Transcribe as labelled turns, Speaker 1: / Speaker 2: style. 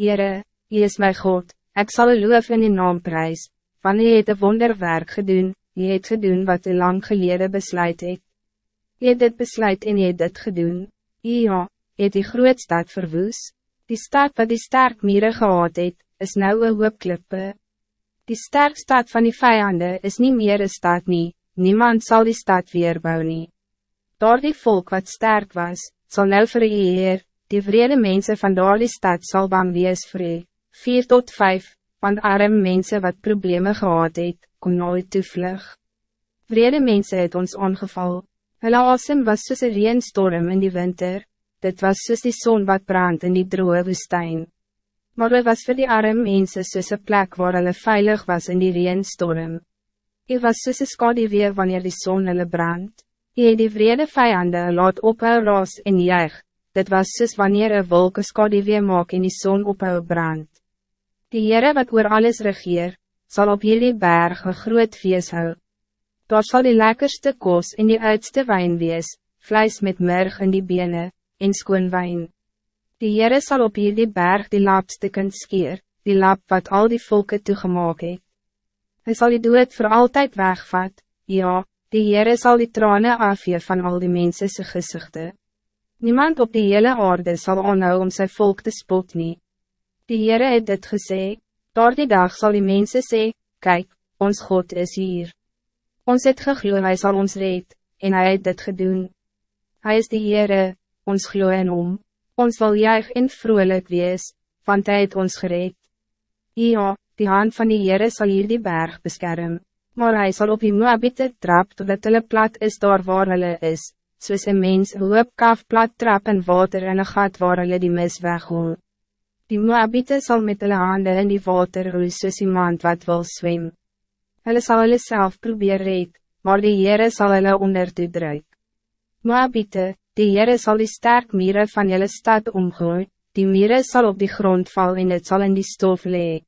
Speaker 1: Jere, Jy is my God, ik zal u loof in die naam prijs, van jy het een wonderwerk gedoen, jy het gedoen wat u lang geleden besluit het. Jy het dit besluit en jy het dit gedoen, ja, jy het die groot stad verwoes, die stad wat die sterk mieren gehad het, is nou een hoopklippe. Die sterk stad van die vijanden is niet meer een stad nie, niemand zal die stad weer bouwen. nie. Door die volk wat sterk was, zal nou verheer, die vrede mensen van die stad zal bang wees vrede. 4 tot 5, want arme mensen wat problemen gehad het, kon nooit toevlug. Vrede mensen het ons ongeval. Hulle asem was soos een reenstorm in die winter, dit was soos die zon wat brandt in die droge woestijn. Maar het was voor die arme mensen soos een plek waar hulle veilig was in die reenstorm. Het was soos een skadewee wanneer die zon hulle brandt. Je het die vrede vijanden laat ophou raas en juig, dit was soos wanneer een wolke skadewee maak en die zon ophou brandt. Die Heere wat oor alles regeer, zal op jullie berg een groot feest hou. Daar zal die lekkerste koos en die oudste wijn wees, vlees met merg in die benen, en skoon wijn. Die Heere zal op jullie berg die laapstukken skeer, die lap wat al die volken toegemaak het. Hy sal die dood voor altijd wegvat, ja, die Heere zal die tranen afvee van al die mensense gezichten. Niemand op die hele aarde zal onhou om zijn volk te spot nie. Die Heere het dit gesê, daar die dag zal die mensen sê, kijk, ons God is hier. Ons het gegloe, hy sal ons red, en hij het dit gedoen. Hij is die Heere, ons glo en om, ons wil juig en vrolijk wees, want hij het ons gered. Ja, die hand van die Heere sal hier die berg beschermen, maar hij zal op die Moabite trap, totdat hulle plat is daar waar hulle is, soos een mens hoop kaf plat trap en water in een gat waar hulle die mis weghoor. Die Moabite zal met hulle handen in die water roes soos iemand wat wil zwem. Hulle sal hulle self probeer red, maar die Heere sal hulle onder toe druk. Moabite, die Heere sal die sterk mieren van julle stad omgooi, die mieren zal op die grond vallen en het zal in die stof leek.